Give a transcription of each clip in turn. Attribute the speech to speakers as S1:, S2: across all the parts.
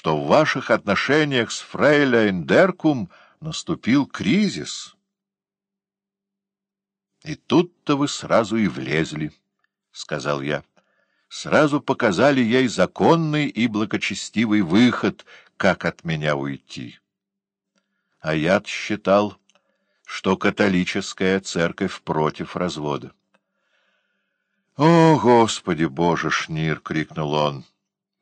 S1: что в ваших отношениях с фрейляйн Деркум наступил кризис. И тут-то вы сразу и влезли, — сказал я. Сразу показали ей законный и благочестивый выход, как от меня уйти. А я считал, что католическая церковь против развода. — О, Господи Боже, Шнир! — крикнул он. —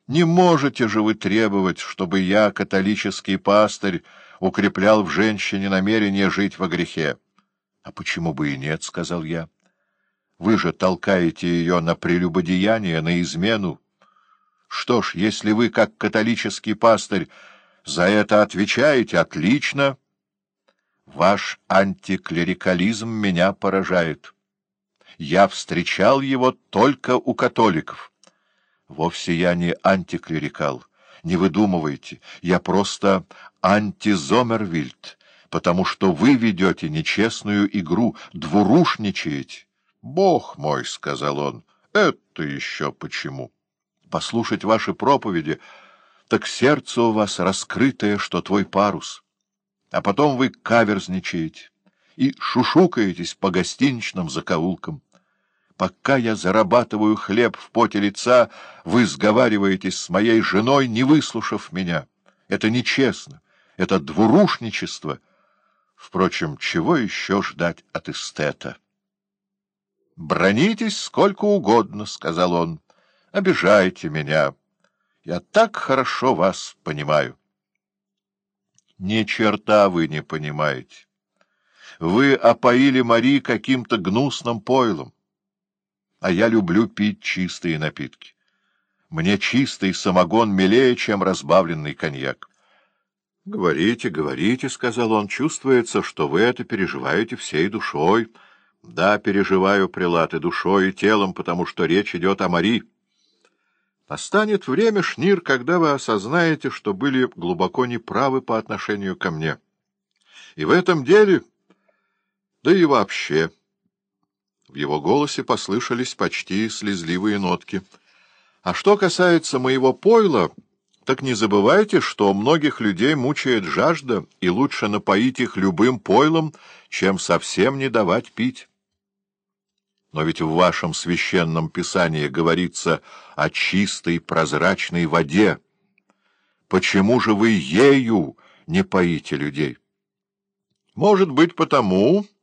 S1: Не можете же вы требовать, чтобы я, католический пастырь, укреплял в женщине намерение жить во грехе? — А почему бы и нет? — сказал я. — Вы же толкаете ее на прелюбодеяние, на измену. Что ж, если вы, как католический пастырь, за это отвечаете, отлично. Ваш антиклерикализм меня поражает. Я встречал его только у католиков. Вовсе я не антиклерикал. Не выдумывайте, я просто антизомервильд, потому что вы ведете нечестную игру, двурушничаете. — Бог мой, — сказал он, — это еще почему? Послушать ваши проповеди, так сердце у вас раскрытое, что твой парус. А потом вы каверзничаете и шушукаетесь по гостиничным закоулкам. Пока я зарабатываю хлеб в поте лица, вы сговариваетесь с моей женой, не выслушав меня. Это нечестно, это двурушничество. Впрочем, чего еще ждать от эстета? — Бронитесь сколько угодно, — сказал он. — Обижайте меня. Я так хорошо вас понимаю. — Ни черта вы не понимаете. Вы опоили Мари каким-то гнусным пойлом а я люблю пить чистые напитки. Мне чистый самогон милее, чем разбавленный коньяк. — Говорите, говорите, — сказал он, — чувствуется, что вы это переживаете всей душой. Да, переживаю, прилаты, душой и телом, потому что речь идет о Мари. Настанет время, Шнир, когда вы осознаете, что были глубоко неправы по отношению ко мне. И в этом деле, да и вообще... Его голосе послышались почти слезливые нотки. «А что касается моего пойла, так не забывайте, что многих людей мучает жажда, и лучше напоить их любым пойлом, чем совсем не давать пить. Но ведь в вашем священном писании говорится о чистой прозрачной воде. Почему же вы ею не поите людей? Может быть, потому... —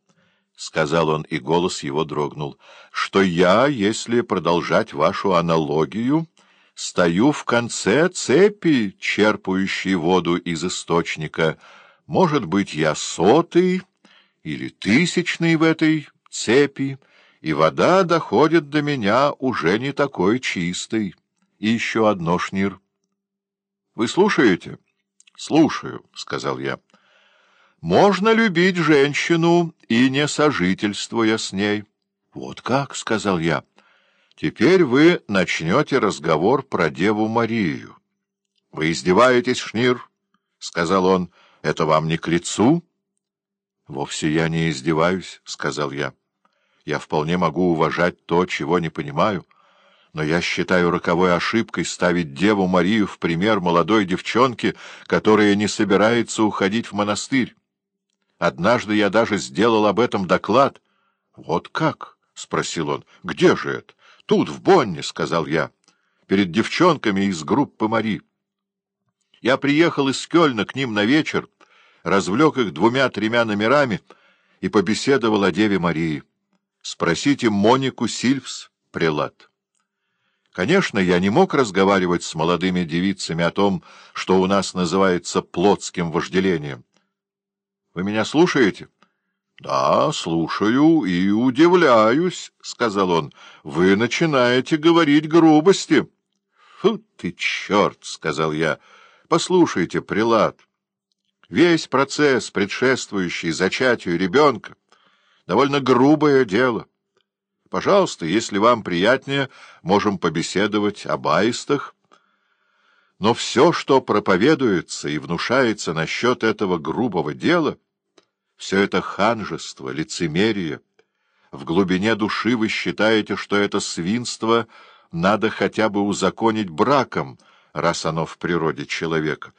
S1: сказал он, и голос его дрогнул, — что я, если продолжать вашу аналогию, стою в конце цепи, черпающей воду из источника. Может быть, я сотый или тысячный в этой цепи, и вода доходит до меня уже не такой чистой. И еще одно, Шнир. — Вы слушаете? — Слушаю, — сказал я. Можно любить женщину и не сожительствуя с ней. — Вот как, — сказал я. — Теперь вы начнете разговор про Деву Марию. — Вы издеваетесь, Шнир? — сказал он. — Это вам не к лицу? — Вовсе я не издеваюсь, — сказал я. — Я вполне могу уважать то, чего не понимаю. Но я считаю роковой ошибкой ставить Деву Марию в пример молодой девчонки, которая не собирается уходить в монастырь. Однажды я даже сделал об этом доклад. — Вот как? — спросил он. — Где же это? — Тут, в Бонне, — сказал я, — перед девчонками из группы Мари. Я приехал из Кёльна к ним на вечер, развлек их двумя-тремя номерами и побеседовал о Деве Марии. Спросите Монику Сильвс, прелат. Конечно, я не мог разговаривать с молодыми девицами о том, что у нас называется плотским вожделением. Вы меня слушаете? — Да, слушаю и удивляюсь, — сказал он. — Вы начинаете говорить грубости. — Фу ты, черт! — сказал я. — Послушайте, прилад. Весь процесс, предшествующий зачатию ребенка, довольно грубое дело. Пожалуйста, если вам приятнее, можем побеседовать об аистах. Но все, что проповедуется и внушается насчет этого грубого дела — все это ханжество, лицемерие. В глубине души вы считаете, что это свинство надо хотя бы узаконить браком, раз оно в природе человека,